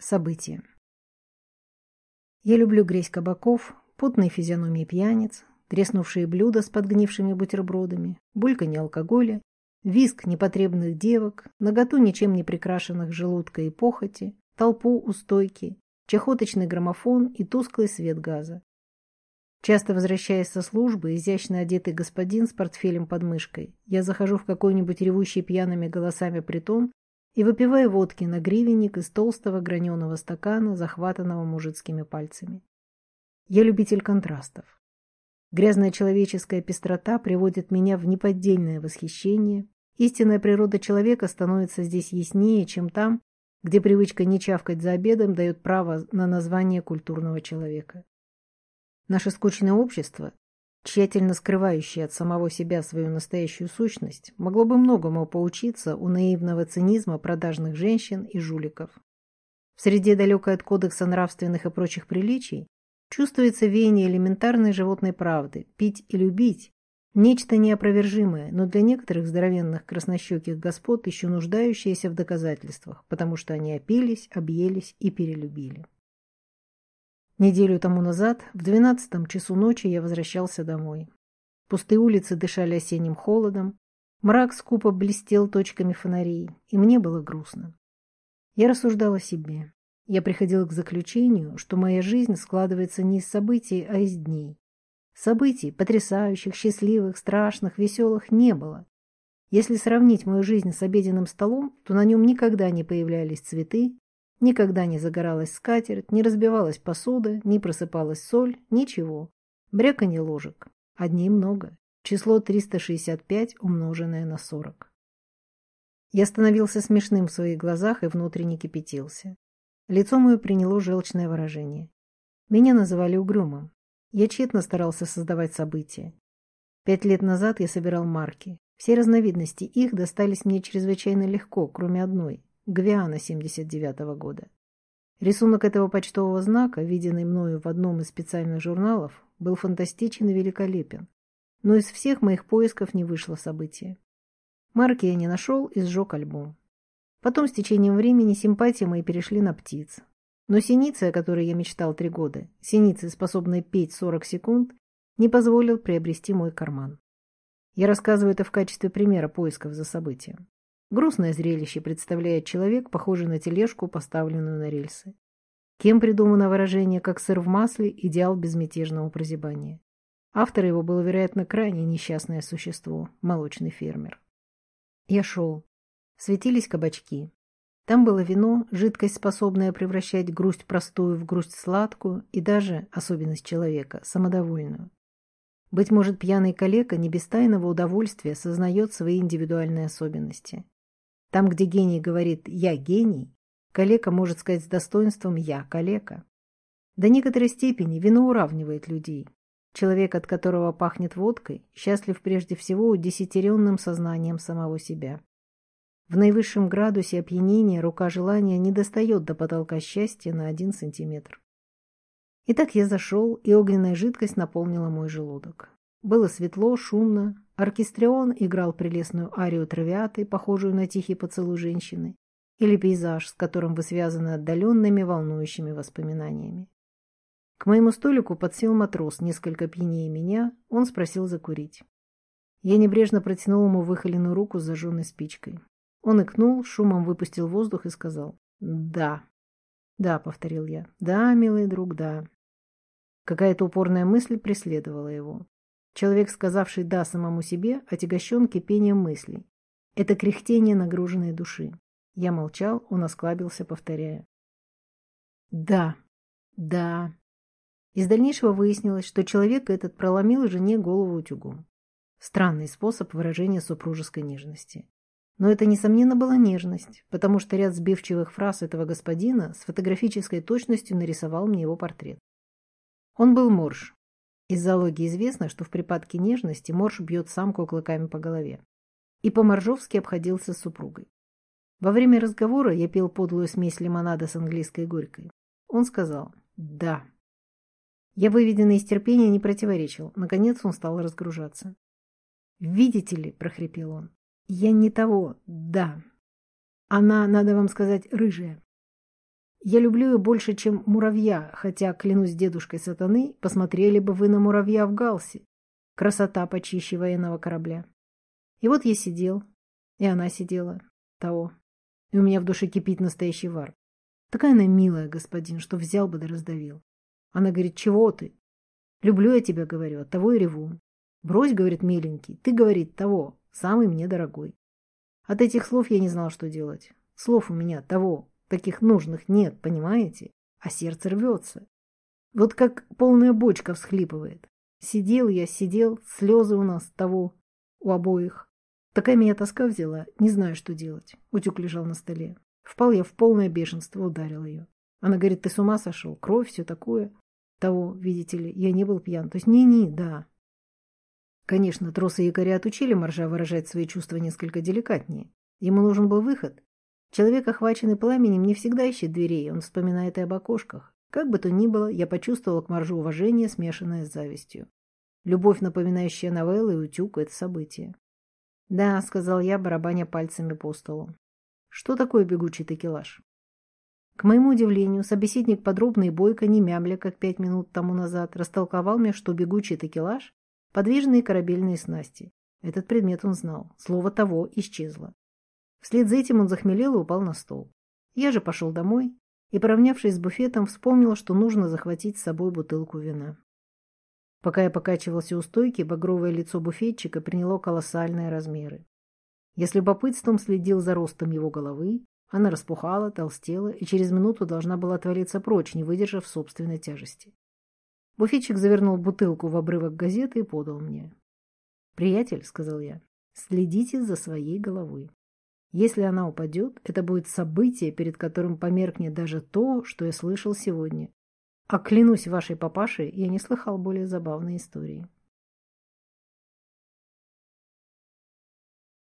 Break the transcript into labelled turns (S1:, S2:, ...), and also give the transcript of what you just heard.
S1: События. Я люблю грязь кабаков, потные физиономии пьяниц, треснувшие блюда с подгнившими бутербродами, бульканье алкоголя, виск непотребных девок, наготу ничем не прикрашенных желудка и похоти, толпу у стойки, чахоточный граммофон и тусклый свет газа. Часто возвращаясь со службы, изящно одетый господин с портфелем под мышкой, я захожу в какой-нибудь ревущий пьяными голосами притон и выпиваю водки на гривенник из толстого граненого стакана, захватанного мужицкими пальцами. Я любитель контрастов. Грязная человеческая пестрота приводит меня в неподдельное восхищение. Истинная природа человека становится здесь яснее, чем там, где привычка не чавкать за обедом дает право на название культурного человека. Наше скучное общество, тщательно скрывающее от самого себя свою настоящую сущность, могло бы многому поучиться у наивного цинизма продажных женщин и жуликов. В среде далекой от кодекса нравственных и прочих приличий чувствуется веяние элементарной животной правды – пить и любить, нечто неопровержимое, но для некоторых здоровенных краснощеких господ еще нуждающееся в доказательствах, потому что они опились, объелись и перелюбили. Неделю тому назад, в двенадцатом часу ночи, я возвращался домой. Пустые улицы дышали осенним холодом, мрак скупо блестел точками фонарей, и мне было грустно. Я рассуждал о себе. Я приходил к заключению, что моя жизнь складывается не из событий, а из дней. Событий, потрясающих, счастливых, страшных, веселых, не было. Если сравнить мою жизнь с обеденным столом, то на нем никогда не появлялись цветы, Никогда не загоралась скатерть, не разбивалась посуда, не просыпалась соль, ничего. Бряканье ложек. Одней много. Число 365 умноженное на 40. Я становился смешным в своих глазах и внутренне кипятился. Лицо мое приняло желчное выражение. Меня называли угрюмым. Я тщетно старался создавать события. Пять лет назад я собирал марки. Все разновидности их достались мне чрезвычайно легко, кроме одной Гвиана 79 -го года. Рисунок этого почтового знака, виденный мною в одном из специальных журналов, был фантастичен и великолепен, но из всех моих поисков не вышло событие. Марки я не нашел и сжег альбом. Потом с течением времени симпатии мои перешли на птиц. Но синицы, о которой я мечтал три года, синицы, способные петь 40 секунд, не позволил приобрести мой карман. Я рассказываю это в качестве примера поисков за событием. Грустное зрелище представляет человек, похожий на тележку, поставленную на рельсы. Кем придумано выражение «как сыр в масле» – идеал безмятежного прозябания. Автор его был, вероятно, крайне несчастное существо, молочный фермер. Я шел. Светились кабачки. Там было вино, жидкость, способная превращать грусть простую в грусть сладкую и даже, особенность человека, самодовольную. Быть может, пьяный калека не без тайного удовольствия сознает свои индивидуальные особенности. Там, где гений говорит «я гений», калека может сказать с достоинством «я калека». До некоторой степени вино уравнивает людей. Человек, от которого пахнет водкой, счастлив прежде всего удесятеренным сознанием самого себя. В наивысшем градусе опьянения рука желания не достает до потолка счастья на один сантиметр. Итак, я зашел, и огненная жидкость наполнила мой желудок. Было светло, шумно, Оркестрион играл прелестную арию травиаты, похожую на тихий поцелуй женщины, или пейзаж, с которым вы связаны отдаленными волнующими воспоминаниями. К моему столику подсел матрос, несколько пьянее меня, он спросил закурить. Я небрежно протянул ему выхоленную руку с зажженной спичкой. Он икнул, шумом выпустил воздух и сказал «Да». «Да», — повторил я. «Да, милый друг, да». Какая-то упорная мысль преследовала его. Человек, сказавший «да» самому себе, отягощен кипением мыслей. Это кряхтение нагруженной души. Я молчал, он осклабился, повторяя. «Да, да». Из дальнейшего выяснилось, что человек этот проломил жене голову утюгом. Странный способ выражения супружеской нежности. Но это, несомненно, была нежность, потому что ряд сбивчивых фраз этого господина с фотографической точностью нарисовал мне его портрет. Он был морж, из зоологии известно, что в припадке нежности морж бьет самку клыками по голове. И по-моржовски обходился с супругой. Во время разговора я пил подлую смесь лимонада с английской горькой. Он сказал «да». Я, выведенный из терпения, не противоречил. Наконец он стал разгружаться. «Видите ли», — прохрипел он, — «я не того, да. Она, надо вам сказать, рыжая». Я люблю ее больше, чем муравья, хотя, клянусь дедушкой сатаны, посмотрели бы вы на муравья в галсе. Красота почище военного корабля. И вот я сидел, и она сидела, того. И у меня в душе кипит настоящий вар. Такая она милая, господин, что взял бы да раздавил. Она говорит, чего ты? Люблю я тебя, говорю, от того и реву. Брось, говорит, миленький, ты, говорит, того, самый мне дорогой. От этих слов я не знал, что делать. Слов у меня того, таких нужных нет, понимаете? А сердце рвется. Вот как полная бочка всхлипывает. Сидел я, сидел, слезы у нас того, у обоих. Такая меня тоска взяла, не знаю, что делать. Утюг лежал на столе. Впал я в полное бешенство, ударил ее. Она говорит, ты с ума сошел, кровь, все такое. Того, видите ли, я не был пьян. То есть не-не, да. Конечно, тросы якоря отучили Моржа выражать свои чувства несколько деликатнее. Ему нужен был выход. Человек, охваченный пламенем, не всегда ищет дверей, он вспоминает и об окошках. Как бы то ни было, я почувствовала к Моржу уважение, смешанное с завистью. Любовь, напоминающая новеллы и утюг – это событие. «Да», – сказал я, барабаня пальцами по столу. «Что такое бегучий текелаж?» К моему удивлению, собеседник подробно и бойко, не мямля, как пять минут тому назад, растолковал мне, что бегучий текелаж – подвижные корабельные снасти. Этот предмет он знал. Слово «того» исчезло. Вслед за этим он захмелел и упал на стол. Я же пошел домой и, поравнявшись с буфетом, вспомнил, что нужно захватить с собой бутылку вина. Пока я покачивался у стойки, багровое лицо буфетчика приняло колоссальные размеры. Я с любопытством следил за ростом его головы, она распухала, толстела и через минуту должна была отвалиться прочь, не выдержав собственной тяжести. Буфетчик завернул бутылку в обрывок газеты и подал мне. «Приятель», — сказал я, — «следите за своей головой. Если она упадет, это будет событие, перед которым померкнет даже то, что я слышал сегодня. А клянусь вашей папашей, я не слыхал более забавной истории.